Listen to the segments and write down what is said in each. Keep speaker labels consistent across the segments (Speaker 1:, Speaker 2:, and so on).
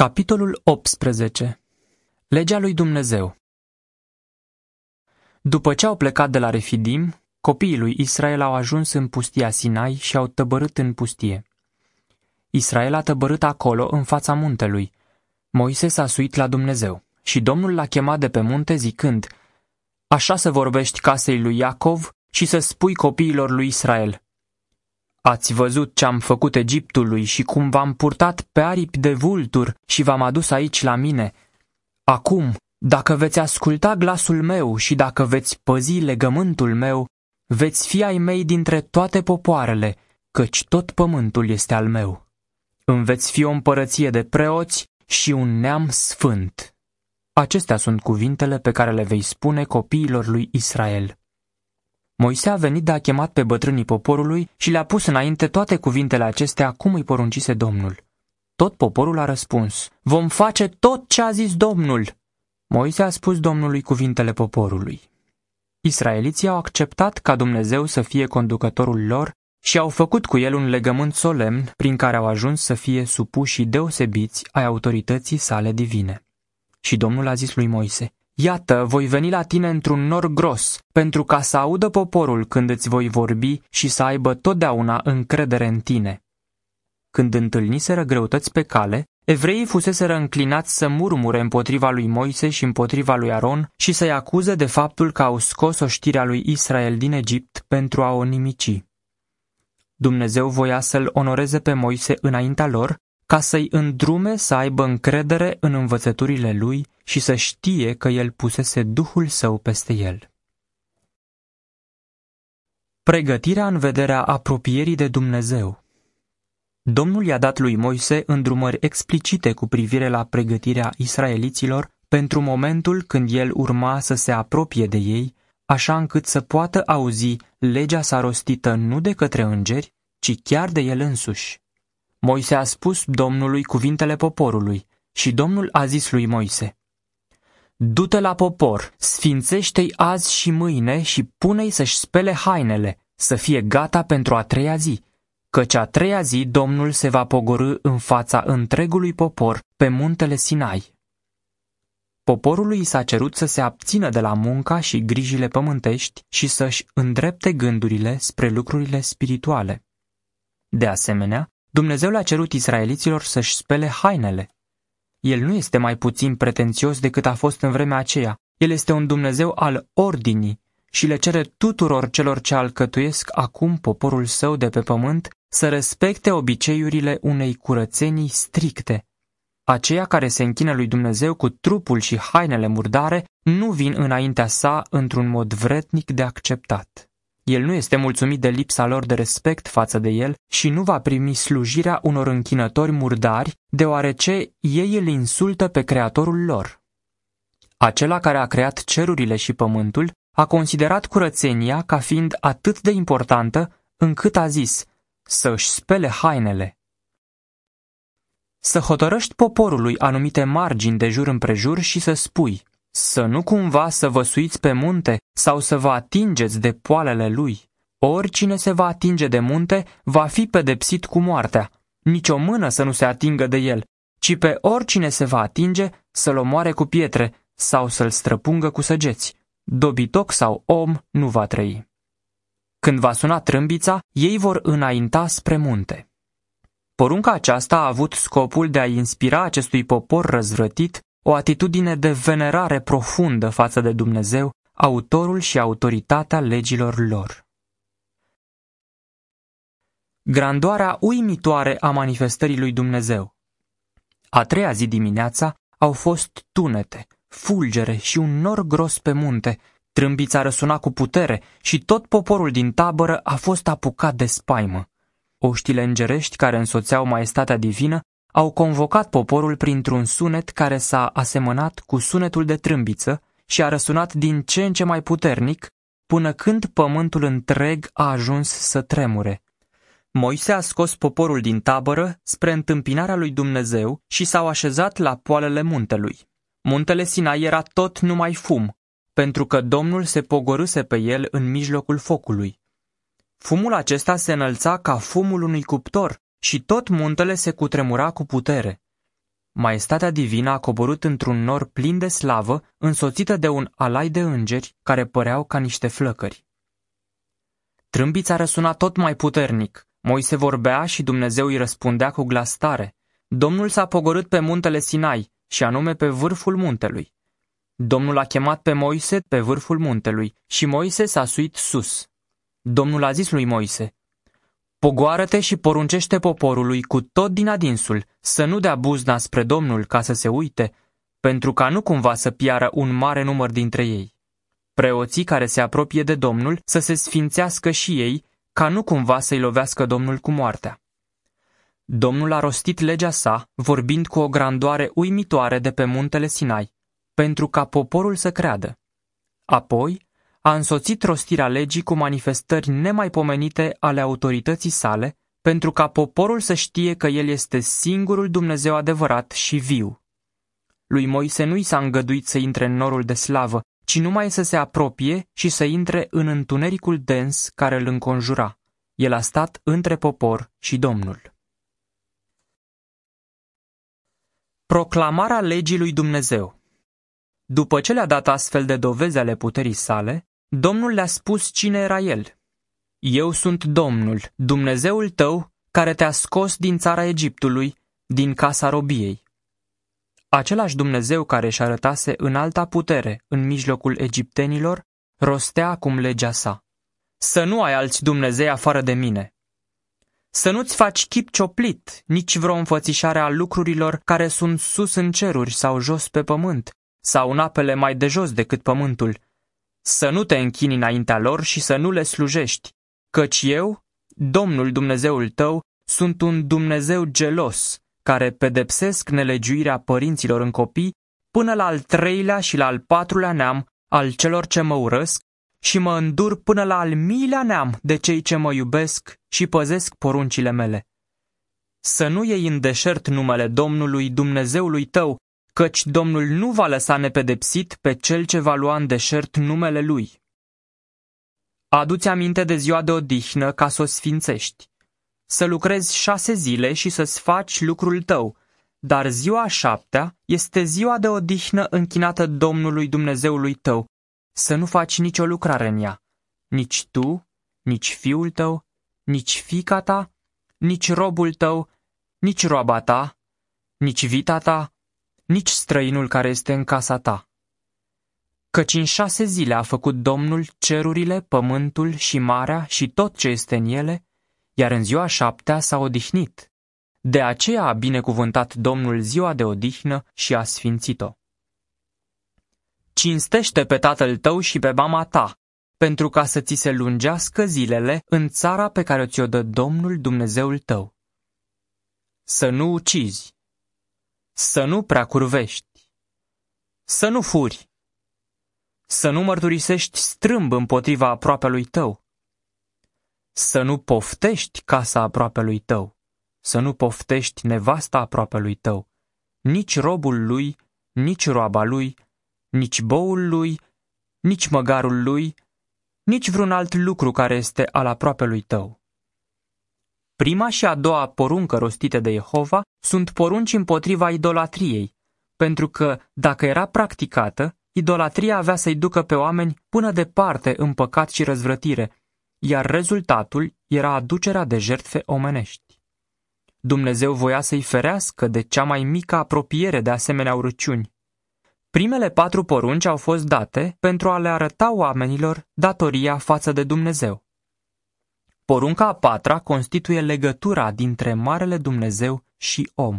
Speaker 1: Capitolul 18 Legea lui Dumnezeu După ce au plecat de la Refidim, copiii lui Israel au ajuns în pustia Sinai și au tăbărât în pustie. Israel a tăbărât acolo, în fața muntelui. Moise s-a suit la Dumnezeu și Domnul l-a chemat de pe munte zicând, Așa să vorbești casei lui Iacov și să spui copiilor lui Israel, Ați văzut ce am făcut Egiptului și cum v-am purtat pe aripi de vultur și v-am adus aici la mine. Acum, dacă veți asculta glasul meu și dacă veți păzi legământul meu, veți fi ai mei dintre toate popoarele, căci tot pământul este al meu. Îmi veți fi o împărăție de preoți și un neam sfânt. Acestea sunt cuvintele pe care le vei spune copiilor lui Israel. Moise a venit de a chemat pe bătrânii poporului și le-a pus înainte toate cuvintele acestea cum îi poruncise Domnul. Tot poporul a răspuns, vom face tot ce a zis Domnul. Moise a spus Domnului cuvintele poporului. Israeliții au acceptat ca Dumnezeu să fie conducătorul lor și au făcut cu el un legământ solemn prin care au ajuns să fie supuși deosebiți ai autorității sale divine. Și Domnul a zis lui Moise, Iată, voi veni la tine într-un nor gros, pentru ca să audă poporul când îți voi vorbi și să aibă totdeauna încredere în tine. Când întâlniseră greutăți pe cale, evreii fuseseră înclinați să murmure împotriva lui Moise și împotriva lui Aron și să-i acuze de faptul că au scos oștirea lui Israel din Egipt pentru a o nimici. Dumnezeu voia să-l onoreze pe Moise înaintea lor ca să-i îndrume să aibă încredere în învățăturile lui și să știe că el pusese Duhul său peste el. Pregătirea în vederea apropierii de Dumnezeu Domnul i-a dat lui Moise îndrumări explicite cu privire la pregătirea israeliților pentru momentul când el urma să se apropie de ei, așa încât să poată auzi legea sa rostită nu de către îngeri, ci chiar de el însuși. Moise a spus Domnului cuvintele poporului și Domnul a zis lui Moise, Du-te la popor, sfințește-i azi și mâine și pune-i să-și spele hainele, să fie gata pentru a treia zi, căci a treia zi Domnul se va pogorâ în fața întregului popor pe muntele Sinai. Poporului s-a cerut să se abțină de la munca și grijile pământești și să-și îndrepte gândurile spre lucrurile spirituale. De asemenea, Dumnezeu le-a cerut israeliților să-și spele hainele. El nu este mai puțin pretențios decât a fost în vremea aceea. El este un Dumnezeu al ordinii și le cere tuturor celor ce alcătuiesc acum poporul său de pe pământ să respecte obiceiurile unei curățenii stricte. Aceia care se închină lui Dumnezeu cu trupul și hainele murdare nu vin înaintea sa într-un mod vretnic de acceptat. El nu este mulțumit de lipsa lor de respect față de el și nu va primi slujirea unor închinători murdari, deoarece ei îl insultă pe creatorul lor. Acela care a creat cerurile și pământul a considerat curățenia ca fiind atât de importantă încât a zis să își spele hainele. Să hotărăști poporului anumite margini de jur împrejur și să spui, să nu cumva să vă suiți pe munte sau să vă atingeți de poalele lui. Oricine se va atinge de munte va fi pedepsit cu moartea. Nici o mână să nu se atingă de el, ci pe oricine se va atinge să-l omoare cu pietre sau să-l străpungă cu săgeți. Dobitoc sau om nu va trăi. Când va suna trâmbița, ei vor înainta spre munte. Porunca aceasta a avut scopul de a inspira acestui popor răzvrătit o atitudine de venerare profundă față de Dumnezeu, autorul și autoritatea legilor lor. Grandoarea uimitoare a manifestării lui Dumnezeu A treia zi dimineața au fost tunete, fulgere și un nor gros pe munte, trâmbița răsuna cu putere și tot poporul din tabără a fost apucat de spaimă. Oștile îngerești care însoțeau maestatea divină au convocat poporul printr-un sunet care s-a asemănat cu sunetul de trâmbiță și a răsunat din ce în ce mai puternic, până când pământul întreg a ajuns să tremure. Moise a scos poporul din tabără spre întâmpinarea lui Dumnezeu și s-au așezat la poalele muntelui. Muntele Sinai era tot numai fum, pentru că Domnul se pogorâse pe el în mijlocul focului. Fumul acesta se înălța ca fumul unui cuptor și tot muntele se cutremura cu putere. Maestatea divină a coborât într-un nor plin de slavă, însoțită de un alai de îngeri care păreau ca niște flăcări. Trâmbița răsuna tot mai puternic. Moise vorbea și Dumnezeu îi răspundea cu glas tare. Domnul s-a pogorât pe muntele Sinai, și anume pe vârful muntelui. Domnul a chemat pe Moise pe vârful muntelui și Moise s-a suit sus. Domnul a zis lui Moise, Pogoară-te și poruncește poporului cu tot din adinsul să nu dea buzna spre Domnul ca să se uite, pentru ca nu cumva să piară un mare număr dintre ei. Preoții care se apropie de Domnul să se sfințească și ei, ca nu cumva să-i lovească Domnul cu moartea. Domnul a rostit legea sa, vorbind cu o grandoare uimitoare de pe muntele Sinai, pentru ca poporul să creadă. Apoi a însoțit rostirea legii cu manifestări nemaipomenite ale autorității sale, pentru ca poporul să știe că El este singurul Dumnezeu adevărat și viu. Lui Moise nu i s-a îngăduit să intre în norul de slavă, ci numai să se apropie și să intre în întunericul dens care îl înconjura. El a stat între popor și Domnul. Proclamarea legii lui Dumnezeu După ce le-a dat astfel de dovezi ale puterii sale, Domnul le-a spus cine era el. Eu sunt Domnul, Dumnezeul tău, care te-a scos din țara Egiptului, din casa robiei. Același Dumnezeu care își arătase în alta putere în mijlocul egiptenilor, rostea acum legea sa. Să nu ai alți Dumnezei afară de mine. Să nu-ți faci chip cioplit, nici vreo înfățișare a lucrurilor care sunt sus în ceruri sau jos pe pământ, sau în apele mai de jos decât pământul. Să nu te închini înaintea lor și să nu le slujești, căci eu, Domnul Dumnezeul tău, sunt un Dumnezeu gelos, care pedepsesc nelegiuirea părinților în copii până la al treilea și la al patrulea neam al celor ce mă urăsc și mă îndur până la al miilea neam de cei ce mă iubesc și păzesc poruncile mele. Să nu iei în deșert numele Domnului Dumnezeului tău, căci Domnul nu va lăsa nepedepsit pe cel ce va lua în deșert numele lui. Adu-ți aminte de ziua de odihnă ca să o sfințești să lucrezi șase zile și să-ți faci lucrul tău, dar ziua a șaptea este ziua de odihnă închinată Domnului Dumnezeului tău, să nu faci nicio lucrare în ea, nici tu, nici fiul tău, nici fica ta, nici robul tău, nici roaba ta, nici vita ta, nici străinul care este în casa ta. Căci în șase zile a făcut Domnul cerurile, pământul și marea și tot ce este în ele, iar în ziua șaptea s-a odihnit. De aceea a binecuvântat Domnul ziua de odihnă și a sfințit-o. Cinstește pe tatăl tău și pe mama ta, pentru ca să ți se lungească zilele în țara pe care ți-o dă Domnul Dumnezeul tău. Să nu ucizi, să nu prea curvești, să nu furi, să nu mărturisești strâmb împotriva aproapelui tău, să nu poftești casa aproapelui tău, să nu poftești nevasta aproapelui tău, nici robul lui, nici roaba lui, nici boul lui, nici măgarul lui, nici vreun alt lucru care este al aproapelui tău. Prima și a doua poruncă rostite de Jehova sunt porunci împotriva idolatriei, pentru că, dacă era practicată, idolatria avea să-i ducă pe oameni până departe în păcat și răzvrătire, iar rezultatul era aducerea de jertfe omenești. Dumnezeu voia să-i ferească de cea mai mică apropiere de asemenea urăciuni. Primele patru porunci au fost date pentru a le arăta oamenilor datoria față de Dumnezeu. Porunca a patra constituie legătura dintre Marele Dumnezeu și om.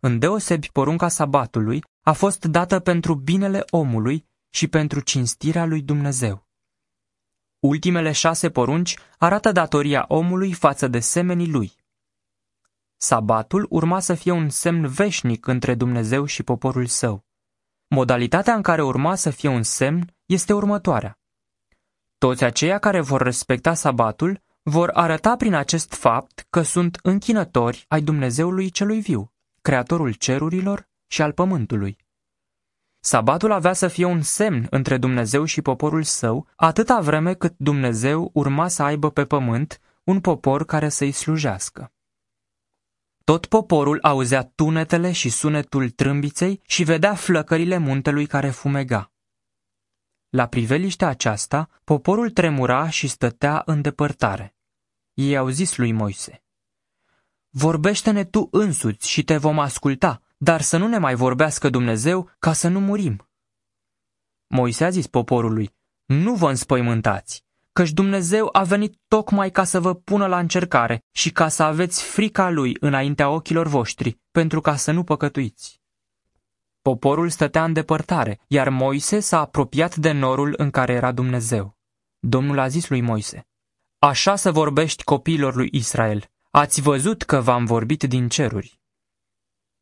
Speaker 1: Îndeosebi porunca sabatului a fost dată pentru binele omului și pentru cinstirea lui Dumnezeu. Ultimele șase porunci arată datoria omului față de semenii lui. Sabatul urma să fie un semn veșnic între Dumnezeu și poporul său. Modalitatea în care urma să fie un semn este următoarea. Toți aceia care vor respecta sabatul vor arăta prin acest fapt că sunt închinători ai Dumnezeului celui viu, creatorul cerurilor și al pământului. Sabatul avea să fie un semn între Dumnezeu și poporul său, atâta vreme cât Dumnezeu urma să aibă pe pământ un popor care să-i slujească. Tot poporul auzea tunetele și sunetul trâmbiței și vedea flăcările muntelui care fumega. La priveliștea aceasta, poporul tremura și stătea în depărtare. Ei au zis lui Moise, Vorbește-ne tu însuți și te vom asculta, dar să nu ne mai vorbească Dumnezeu ca să nu murim. Moise a zis poporului, Nu vă înspăimântați, căci Dumnezeu a venit tocmai ca să vă pună la încercare și ca să aveți frica Lui înaintea ochilor voștri, pentru ca să nu păcătuiți. Poporul stătea în depărtare, iar Moise s-a apropiat de norul în care era Dumnezeu. Domnul a zis lui Moise, Așa să vorbești copiilor lui Israel, ați văzut că v-am vorbit din ceruri.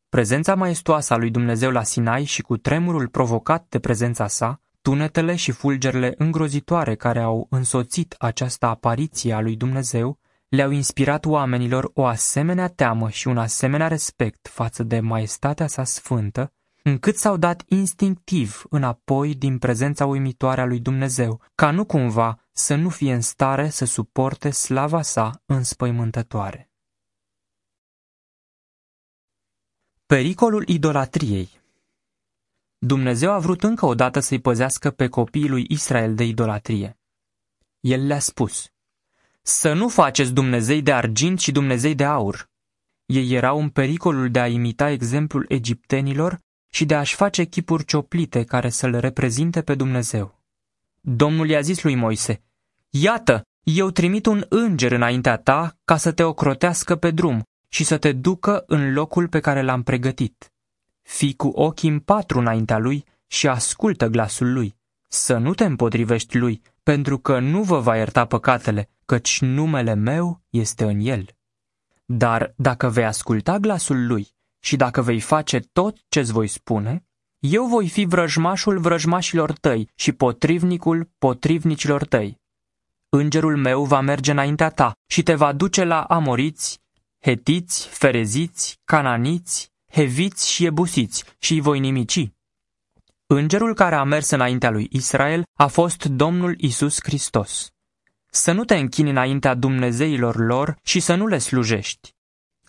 Speaker 1: Prezența maestoasă a lui Dumnezeu la Sinai și cu tremurul provocat de prezența sa, tunetele și fulgerile îngrozitoare care au însoțit această apariție a lui Dumnezeu, le-au inspirat oamenilor o asemenea teamă și un asemenea respect față de maestatea sa sfântă, încât s-au dat instinctiv înapoi din prezența uimitoare a lui Dumnezeu, ca nu cumva să nu fie în stare să suporte slava sa înspăimântătoare. Pericolul idolatriei Dumnezeu a vrut încă o dată să-i păzească pe copiii lui Israel de idolatrie. El le-a spus, Să nu faceți Dumnezei de argint și Dumnezei de aur. Ei erau în pericolul de a imita exemplul egiptenilor și de a-și face chipuri cioplite care să-L reprezinte pe Dumnezeu. Domnul i-a zis lui Moise, Iată, eu trimit un înger înaintea ta ca să te ocrotească pe drum și să te ducă în locul pe care l-am pregătit. Fii cu ochii în patru înaintea lui și ascultă glasul lui. Să nu te împotrivești lui, pentru că nu vă va ierta păcatele, căci numele meu este în el. Dar dacă vei asculta glasul lui și dacă vei face tot ce-ți voi spune, eu voi fi vrăjmașul vrăjmașilor tăi și potrivnicul potrivnicilor tăi. Îngerul meu va merge înaintea ta și te va duce la amoriți, hetiți, fereziți, cananiți, heviți și ebusiți și îi voi nimici. Îngerul care a mers înaintea lui Israel a fost Domnul Isus Hristos. Să nu te închini înaintea Dumnezeilor lor și să nu le slujești.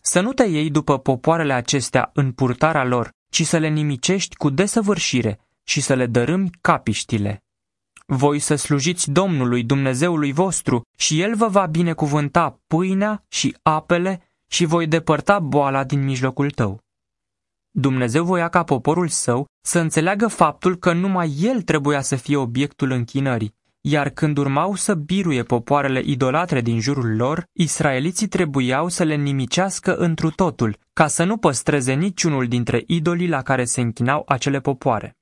Speaker 1: Să nu te iei după popoarele acestea în purtarea lor, ci să le nimicești cu desăvârșire și să le dărâmi capiștile. Voi să slujiți Domnului Dumnezeului vostru și El vă va binecuvânta pâinea și apele și voi depărta boala din mijlocul tău. Dumnezeu voia ca poporul său să înțeleagă faptul că numai el trebuia să fie obiectul închinării, iar când urmau să biruie popoarele idolatre din jurul lor, israeliții trebuiau să le nimicească întru totul, ca să nu păstreze niciunul dintre idolii la care se închinau acele popoare.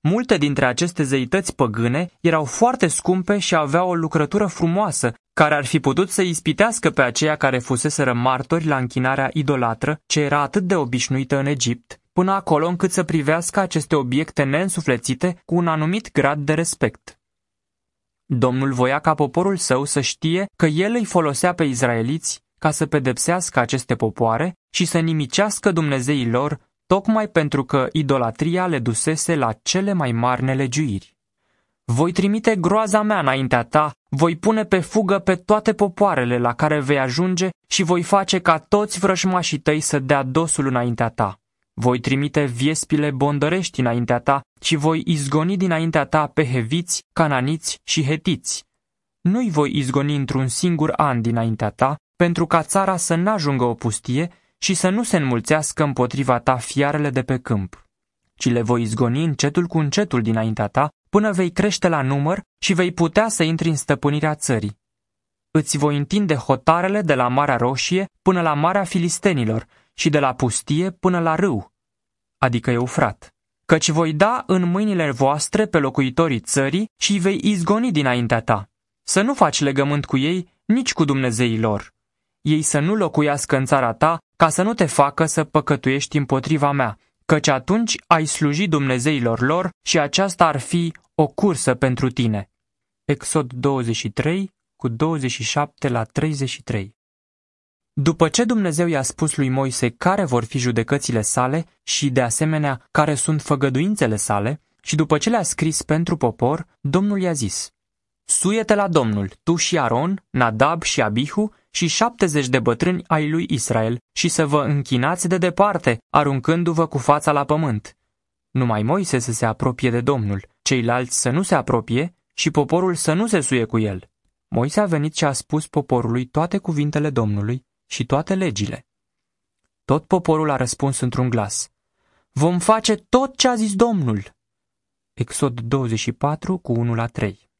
Speaker 1: Multe dintre aceste zeități păgâne erau foarte scumpe și aveau o lucrătură frumoasă, care ar fi putut să ispitească pe aceia care fuseseră martori la închinarea idolatră, ce era atât de obișnuită în Egipt, până acolo încât să privească aceste obiecte neînsuflețite cu un anumit grad de respect. Domnul voia ca poporul său să știe că el îi folosea pe izraeliți ca să pedepsească aceste popoare și să nimicească Dumnezeii lor, tocmai pentru că idolatria le dusese la cele mai mari nelegiuiri. Voi trimite groaza mea înaintea ta, voi pune pe fugă pe toate popoarele la care vei ajunge și voi face ca toți vrăjmașii tăi să dea dosul înaintea ta. Voi trimite viespile bondărești înaintea ta și voi izgoni dinaintea ta pe heviți, cananiți și hetiți. Nu-i voi izgoni într-un singur an dinaintea ta, pentru ca țara să n-ajungă o pustie și să nu se înmulțească împotriva ta fiarele de pe câmp, ci le voi izgoni încetul cu încetul dinaintea ta, până vei crește la număr și vei putea să intri în stăpânirea țării. Îți voi întinde hotarele de la Marea Roșie până la Marea Filistenilor și de la pustie până la râu, adică Eufrat. Căci voi da în mâinile voastre pe locuitorii țării și îi vei izgoni dinaintea ta. Să nu faci legământ cu ei, nici cu Dumnezeii lor. Ei să nu locuiască în țara ta, ca să nu te facă să păcătuiești împotriva mea, căci atunci ai sluji Dumnezeilor lor și aceasta ar fi o cursă pentru tine. Exod 23, cu 27 la 33 după ce Dumnezeu i-a spus lui Moise care vor fi judecățile sale și, de asemenea, care sunt făgăduințele sale, și după ce le-a scris pentru popor, Domnul i-a zis, Suiete la Domnul, tu și Aron, Nadab și Abihu, și șaptezeci de bătrâni ai lui Israel și să vă închinați de departe, aruncându-vă cu fața la pământ. Numai Moise să se apropie de Domnul, ceilalți să nu se apropie și poporul să nu se suie cu el. Moise a venit și a spus poporului toate cuvintele Domnului și toate legile. Tot poporul a răspuns într-un glas. Vom face tot ce a zis Domnul. Exod 24 cu 1 la 3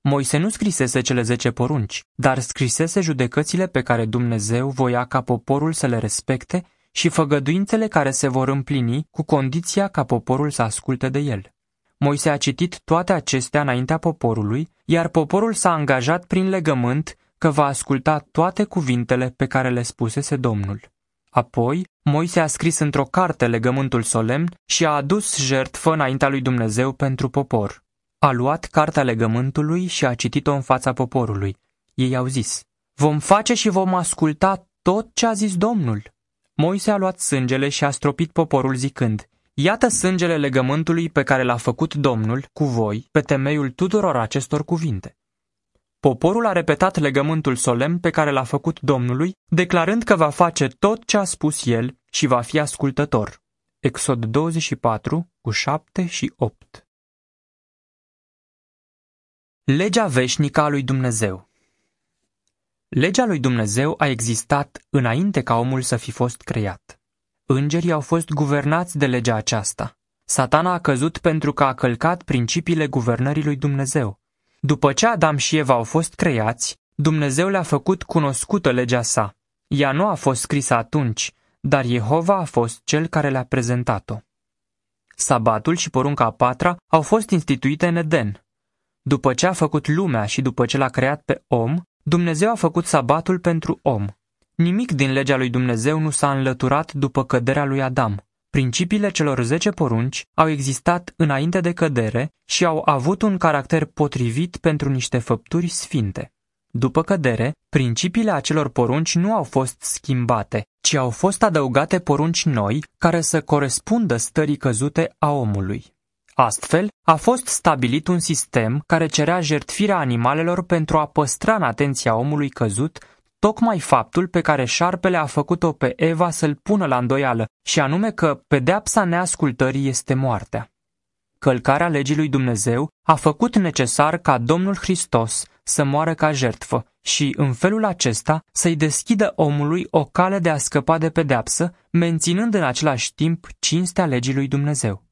Speaker 1: Moise nu scrisese cele zece porunci, dar scrisese judecățile pe care Dumnezeu voia ca poporul să le respecte și făgăduințele care se vor împlini cu condiția ca poporul să asculte de el. Moise a citit toate acestea înaintea poporului, iar poporul s-a angajat prin legământ că va asculta toate cuvintele pe care le spusese Domnul. Apoi, Moise a scris într-o carte legământul solemn și a adus jertfă înaintea lui Dumnezeu pentru popor. A luat cartea legământului și a citit-o în fața poporului. Ei au zis, vom face și vom asculta tot ce a zis Domnul. Moise a luat sângele și a stropit poporul zicând, Iată sângele legământului pe care l-a făcut Domnul cu voi pe temeiul tuturor acestor cuvinte. Poporul a repetat legământul solemn pe care l-a făcut Domnului, declarând că va face tot ce a spus el și va fi ascultător. Exod 24, cu 7 și 8 Legea veșnică a lui Dumnezeu Legea lui Dumnezeu a existat înainte ca omul să fi fost creat. Îngerii au fost guvernați de legea aceasta. Satana a căzut pentru că a călcat principiile guvernării lui Dumnezeu. După ce Adam și Eva au fost creați, Dumnezeu le-a făcut cunoscută legea sa. Ea nu a fost scrisă atunci, dar Jehova a fost cel care le-a prezentat-o. Sabatul și porunca a patra au fost instituite în Eden. După ce a făcut lumea și după ce l-a creat pe om, Dumnezeu a făcut sabatul pentru om. Nimic din legea lui Dumnezeu nu s-a înlăturat după căderea lui Adam. Principiile celor zece porunci au existat înainte de cădere și au avut un caracter potrivit pentru niște făpturi sfinte. După cădere, principiile acelor porunci nu au fost schimbate, ci au fost adăugate porunci noi care să corespundă stării căzute a omului. Astfel, a fost stabilit un sistem care cerea jertfirea animalelor pentru a păstra în atenția omului căzut tocmai faptul pe care șarpele a făcut-o pe Eva să-l pună la îndoială, și anume că pedeapsa neascultării este moartea. Călcarea legii lui Dumnezeu a făcut necesar ca Domnul Hristos să moară ca jertfă și, în felul acesta, să-i deschidă omului o cale de a scăpa de pedeapsă, menținând în același timp cinstea legii lui Dumnezeu.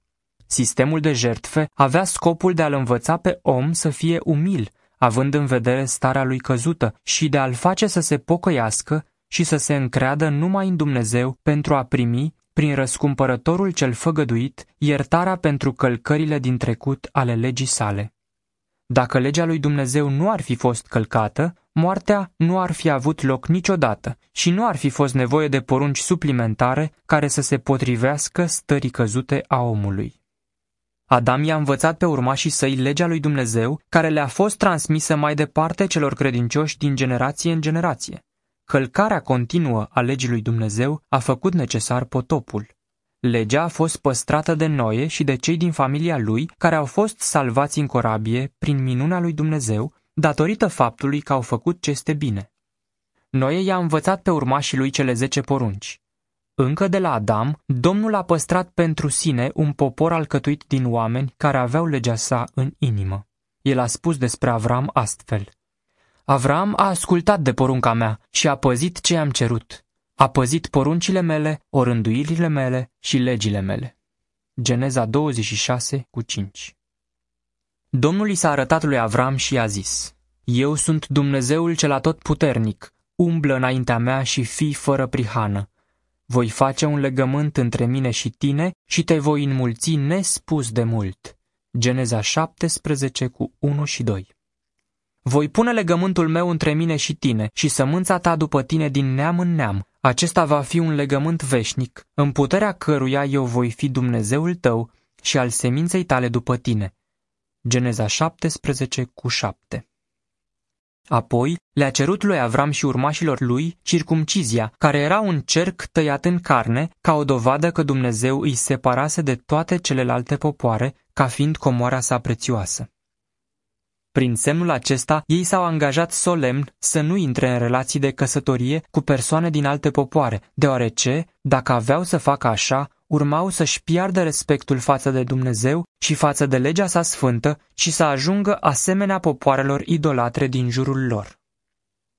Speaker 1: Sistemul de jertfe avea scopul de a-l învăța pe om să fie umil, având în vedere starea lui căzută și de a-l face să se pocăiască și să se încreadă numai în Dumnezeu pentru a primi, prin răscumpărătorul cel făgăduit, iertarea pentru călcările din trecut ale legii sale. Dacă legea lui Dumnezeu nu ar fi fost călcată, moartea nu ar fi avut loc niciodată și nu ar fi fost nevoie de porunci suplimentare care să se potrivească stării căzute a omului. Adam i-a învățat pe urmașii săi legea lui Dumnezeu, care le-a fost transmisă mai departe celor credincioși din generație în generație. Călcarea continuă a legii lui Dumnezeu a făcut necesar potopul. Legea a fost păstrată de Noe și de cei din familia lui, care au fost salvați în corabie prin minunea lui Dumnezeu, datorită faptului că au făcut ce este bine. Noe i-a învățat pe urmașii lui cele zece porunci. Încă de la Adam, Domnul a păstrat pentru sine un popor alcătuit din oameni care aveau legea sa în inimă. El a spus despre Avram astfel. Avram a ascultat de porunca mea și a păzit ce am cerut. A păzit poruncile mele, orânduirile mele și legile mele. Geneza 26 cu 5 Domnul i s-a arătat lui Avram și i-a zis, Eu sunt Dumnezeul cel atotputernic, umblă înaintea mea și fii fără prihană voi face un legământ între mine și tine și te voi înmulți nespus de mult. Geneza 17 cu 1 și 2 Voi pune legământul meu între mine și tine și sămânța ta după tine din neam în neam. Acesta va fi un legământ veșnic, în puterea căruia eu voi fi Dumnezeul tău și al seminței tale după tine. Geneza 17 cu 7 Apoi le-a cerut lui Avram și urmașilor lui circumcizia, care era un cerc tăiat în carne, ca o dovadă că Dumnezeu îi separase de toate celelalte popoare, ca fiind comoara sa prețioasă. Prin semnul acesta, ei s-au angajat solemn să nu intre în relații de căsătorie cu persoane din alte popoare, deoarece, dacă aveau să facă așa, urmau să-și piardă respectul față de Dumnezeu și față de legea sa sfântă și să ajungă asemenea popoarelor idolatre din jurul lor.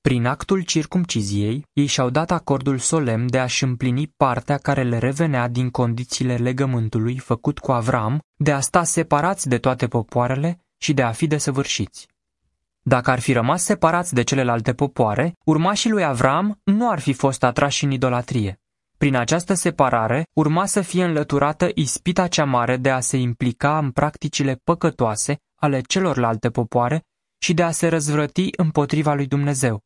Speaker 1: Prin actul circumciziei, ei și-au dat acordul solemn de a-și împlini partea care le revenea din condițiile legământului făcut cu Avram, de a sta separați de toate popoarele și de a fi desăvârșiți. Dacă ar fi rămas separați de celelalte popoare, urmașii lui Avram nu ar fi fost atrași în idolatrie. Prin această separare urma să fie înlăturată ispita cea mare de a se implica în practicile păcătoase ale celorlalte popoare și de a se răzvrăti împotriva lui Dumnezeu.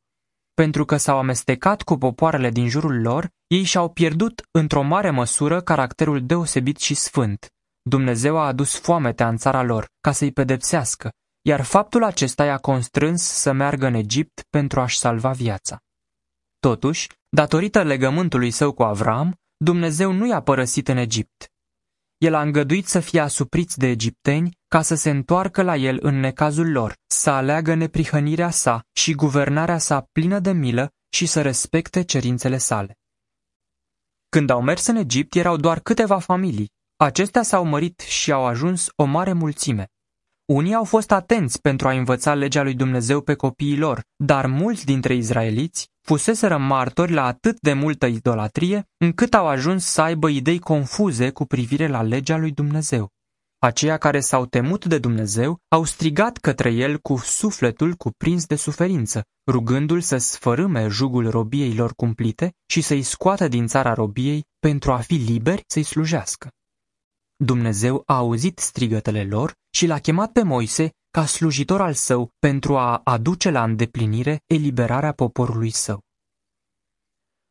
Speaker 1: Pentru că s-au amestecat cu popoarele din jurul lor, ei și-au pierdut într-o mare măsură caracterul deosebit și sfânt. Dumnezeu a adus foametea în țara lor ca să-i pedepsească, iar faptul acesta i-a constrâns să meargă în Egipt pentru a-și salva viața. Totuși, datorită legământului său cu Avram, Dumnezeu nu i-a părăsit în Egipt. El a îngăduit să fie asupriți de egipteni ca să se întoarcă la el în necazul lor, să aleagă neprihănirea sa și guvernarea sa plină de milă și să respecte cerințele sale. Când au mers în Egipt, erau doar câteva familii. Acestea s-au mărit și au ajuns o mare mulțime. Unii au fost atenți pentru a învăța legea lui Dumnezeu pe copiii lor, dar mulți dintre izraeliți fuseseră martori la atât de multă idolatrie, încât au ajuns să aibă idei confuze cu privire la legea lui Dumnezeu. Aceia care s-au temut de Dumnezeu au strigat către el cu sufletul cuprins de suferință, rugându-l să sfărâme jugul robiei lor cumplite și să-i scoată din țara robiei pentru a fi liberi să-i slujească. Dumnezeu a auzit strigătele lor și l-a chemat pe Moise ca slujitor al său pentru a aduce la îndeplinire eliberarea poporului său.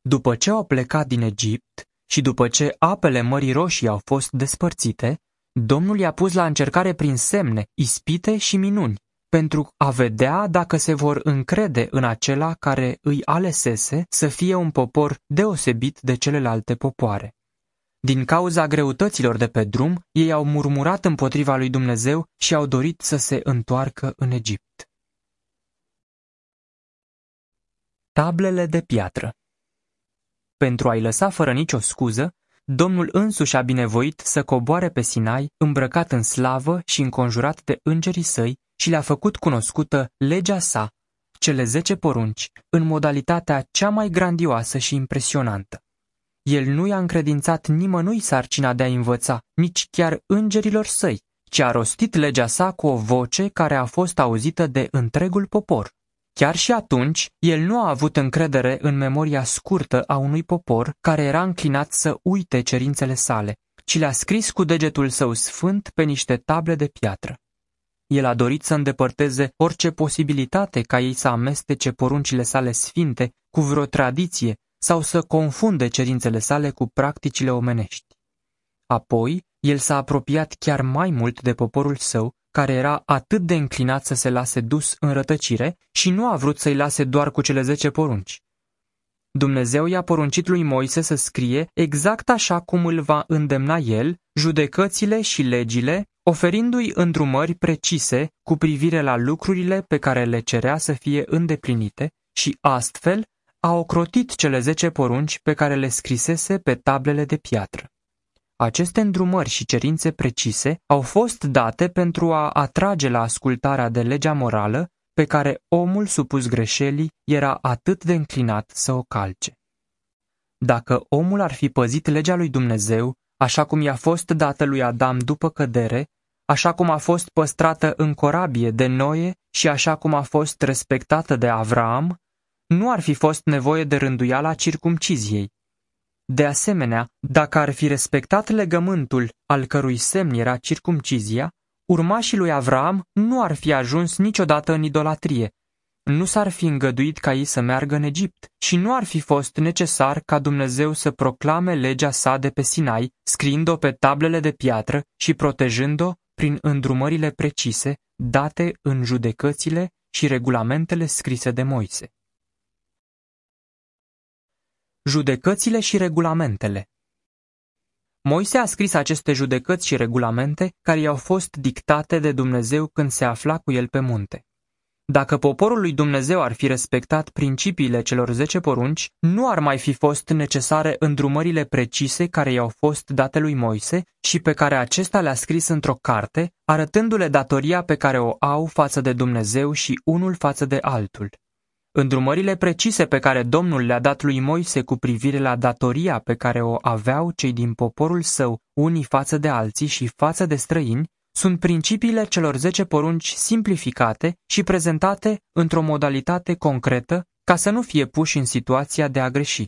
Speaker 1: După ce au plecat din Egipt și după ce apele Mării Roșii au fost despărțite, Domnul i-a pus la încercare prin semne, ispite și minuni, pentru a vedea dacă se vor încrede în acela care îi alesese să fie un popor deosebit de celelalte popoare. Din cauza greutăților de pe drum, ei au murmurat împotriva lui Dumnezeu și au dorit să se întoarcă în Egipt. Tablele de piatră Pentru a-i lăsa fără nicio scuză, Domnul însuși a binevoit să coboare pe Sinai, îmbrăcat în slavă și înconjurat de îngerii săi, și le-a făcut cunoscută legea sa, cele zece porunci, în modalitatea cea mai grandioasă și impresionantă. El nu i-a încredințat nimănui sarcina de a învăța, nici chiar îngerilor săi, ci a rostit legea sa cu o voce care a fost auzită de întregul popor. Chiar și atunci, el nu a avut încredere în memoria scurtă a unui popor care era înclinat să uite cerințele sale, ci le-a scris cu degetul său sfânt pe niște table de piatră. El a dorit să îndepărteze orice posibilitate ca ei să amestece poruncile sale sfinte cu vreo tradiție sau să confunde cerințele sale cu practicile omenești. Apoi, el s-a apropiat chiar mai mult de poporul său, care era atât de înclinat să se lase dus în rătăcire și nu a vrut să-i lase doar cu cele zece porunci. Dumnezeu i-a poruncit lui Moise să scrie exact așa cum îl va îndemna el, judecățile și legile, oferindu-i îndrumări precise cu privire la lucrurile pe care le cerea să fie îndeplinite și astfel a ocrotit cele zece porunci pe care le scrisese pe tablele de piatră. Aceste îndrumări și cerințe precise au fost date pentru a atrage la ascultarea de legea morală pe care omul supus greșelii era atât de înclinat să o calce. Dacă omul ar fi păzit legea lui Dumnezeu, așa cum i-a fost dată lui Adam după cădere, așa cum a fost păstrată în corabie de Noe și așa cum a fost respectată de Avraam, nu ar fi fost nevoie de rânduiala circumciziei. De asemenea, dacă ar fi respectat legământul al cărui semn era circumcizia, urmașii lui Avram nu ar fi ajuns niciodată în idolatrie, nu s-ar fi îngăduit ca ei să meargă în Egipt și nu ar fi fost necesar ca Dumnezeu să proclame legea sa de pe Sinai, scriind-o pe tablele de piatră și protejând-o prin îndrumările precise date în judecățile și regulamentele scrise de Moise judecățile și regulamentele. Moise a scris aceste judecăți și regulamente care i-au fost dictate de Dumnezeu când se afla cu el pe munte. Dacă poporul lui Dumnezeu ar fi respectat principiile celor zece porunci, nu ar mai fi fost necesare îndrumările precise care i-au fost date lui Moise și pe care acesta le-a scris într-o carte, arătându-le datoria pe care o au față de Dumnezeu și unul față de altul. Îndrumările precise pe care Domnul le-a dat lui Moise cu privire la datoria pe care o aveau cei din poporul său unii față de alții și față de străini, sunt principiile celor zece porunci simplificate și prezentate într-o modalitate concretă ca să nu fie puși în situația de a greși.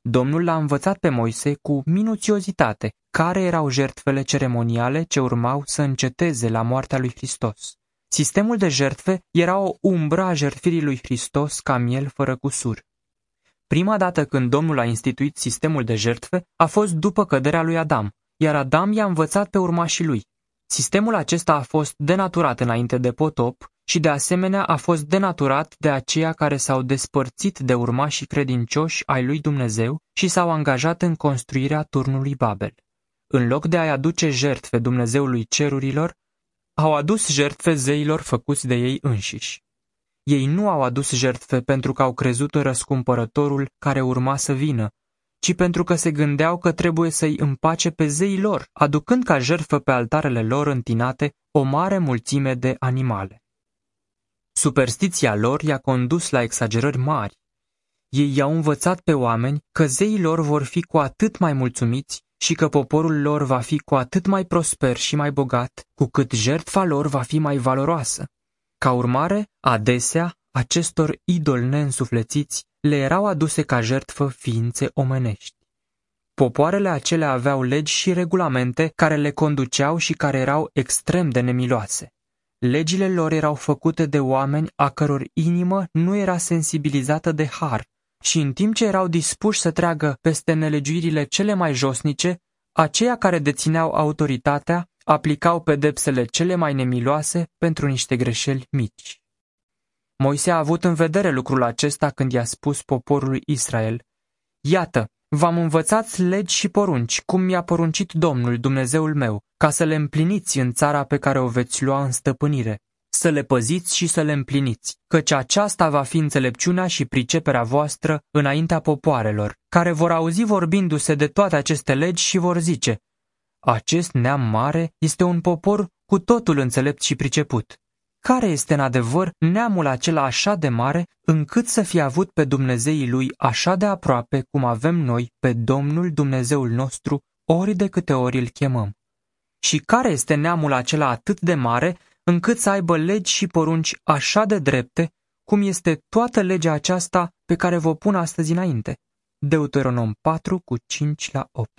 Speaker 1: Domnul l-a învățat pe Moise cu minuțiozitate care erau jertfele ceremoniale ce urmau să înceteze la moartea lui Hristos. Sistemul de jertfe era o umbră a jertfirii lui Hristos ca miel fără cusur. Prima dată când Domnul a instituit sistemul de jertfe a fost după căderea lui Adam, iar Adam i-a învățat pe urmașii lui. Sistemul acesta a fost denaturat înainte de potop și de asemenea a fost denaturat de aceia care s-au despărțit de urmașii credincioși ai lui Dumnezeu și s-au angajat în construirea turnului Babel. În loc de a-i aduce jertfe Dumnezeului cerurilor, au adus jertfe zeilor făcuți de ei înșiși. Ei nu au adus jertfe pentru că au crezut în răscumpărătorul care urma să vină, ci pentru că se gândeau că trebuie să-i împace pe zeii lor, aducând ca jertfă pe altarele lor întinate o mare mulțime de animale. Superstiția lor i-a condus la exagerări mari. Ei i-au învățat pe oameni că zeii lor vor fi cu atât mai mulțumiți și că poporul lor va fi cu atât mai prosper și mai bogat, cu cât jertfa lor va fi mai valoroasă. Ca urmare, adesea, acestor idoli neînsuflețiți le erau aduse ca jertfă ființe omenești. Popoarele acelea aveau legi și regulamente care le conduceau și care erau extrem de nemiloase. Legile lor erau făcute de oameni a căror inimă nu era sensibilizată de har și în timp ce erau dispuși să treagă peste nelegiuirile cele mai josnice, aceia care dețineau autoritatea aplicau pedepsele cele mai nemiloase pentru niște greșeli mici. Moise a avut în vedere lucrul acesta când i-a spus poporului Israel, Iată, v-am învățat legi și porunci, cum mi-a poruncit Domnul, Dumnezeul meu, ca să le împliniți în țara pe care o veți lua în stăpânire să le păziți și să le împliniți, căci aceasta va fi înțelepciunea și priceperea voastră înaintea popoarelor, care vor auzi vorbindu-se de toate aceste legi și vor zice, acest neam mare este un popor cu totul înțelept și priceput. Care este în adevăr neamul acela așa de mare încât să fie avut pe Dumnezeii lui așa de aproape cum avem noi pe Domnul Dumnezeul nostru ori de câte ori îl chemăm? Și care este neamul acela atât de mare încât să aibă legi și porunci așa de drepte, cum este toată legea aceasta pe care vă pun astăzi înainte. Deuteronom 4 cu 5 la 8